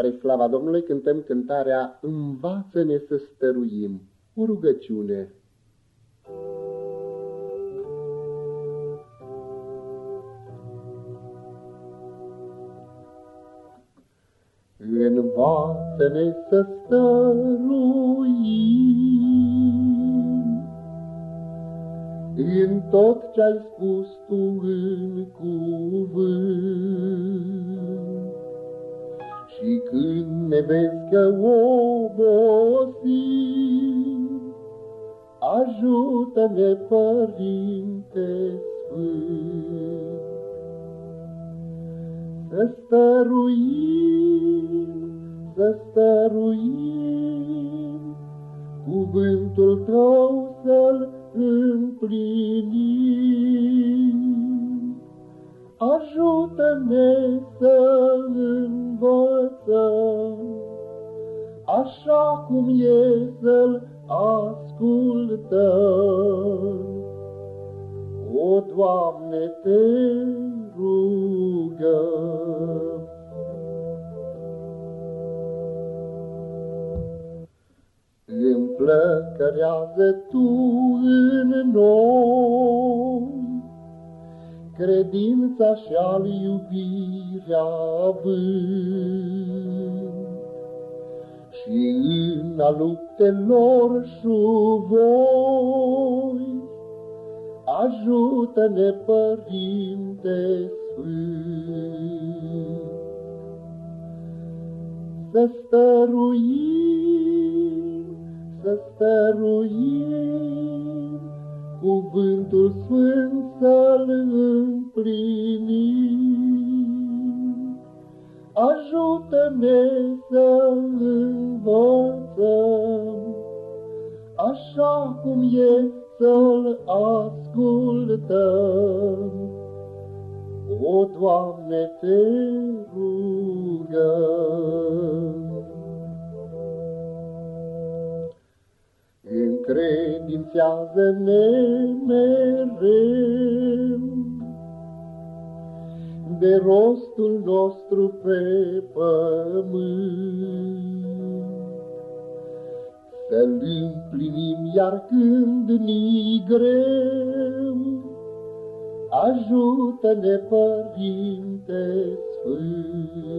Spre slava Domnului cântăm cântarea Învață-ne să stăruim, o rugăciune. Învață-ne să stăruim în tot ce-ai spus tu în cuvânt. Și când ne vezi că obosim, ajută-ne, Părinte Sfânt, să stăruim, să stăruim, cuvântul Tău așa cum e să-L ascultăm. O, Doamne, te rugăm. Împlăcărează Tu în noi credința și al iubirea având. Și în a luptelor voi, ajută-ne, Părinte Sfânt, să stăruim, să stăruim, cuvântul sfânt să-l împlinim. Ajută-ne să învățăm, așa cum e să-l ascultăm. O, Doamne, te rugăm. Încredințează-ne mereu de rostul nostru pe pământ. Să-l împlinim iar când ni greu, ajută-ne, Părinte Sfânt.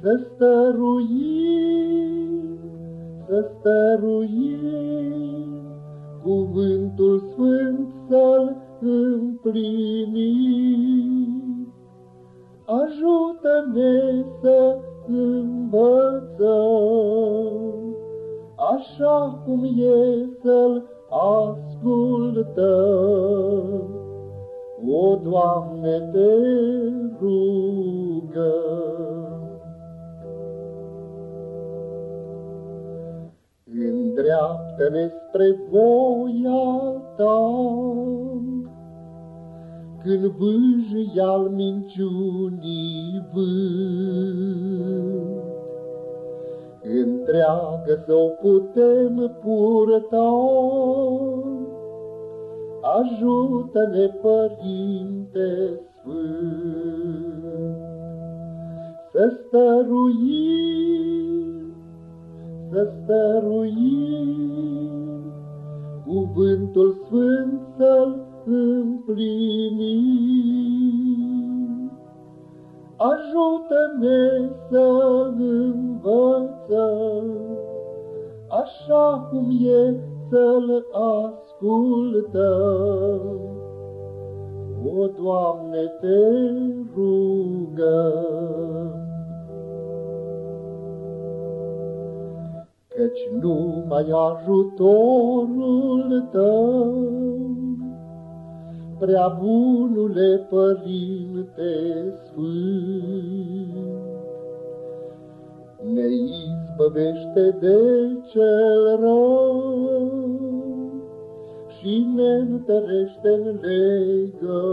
Să stăruim, să stăruim, cuvântul sfânt să-l împlinim. Ajută-ne să învățăm, așa cum e să-L ascultăm. O, Doamne, te rugăm. Îndreaptă-ne spre voia Ta, când vâjii al minciunii vânt. Întreagă să o putem purta, ajută-ne, Părinte Sfânt, să stăruim, să stăruim, cuvântul Sfânt să-l împlinim. Ajută-ne să învățăm, așa cum e să-L ascultăm. O, Doamne, te rugăm. Căci numai ajutorul Tău prea bunule Părinte Sfânt. Ne izbăvește de cel rău și ne întărește în legământ.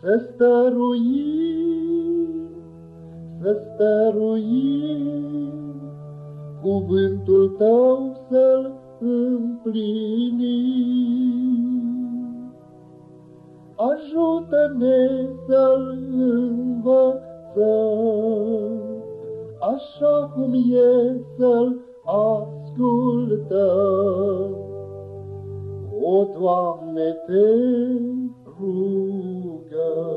Să stăruim, să stăruim, cuvântul Tău să-l împlini. Ajută-ne să-L învățăm, așa cum e să-L ascultăm. O, Doamne, te rugăm.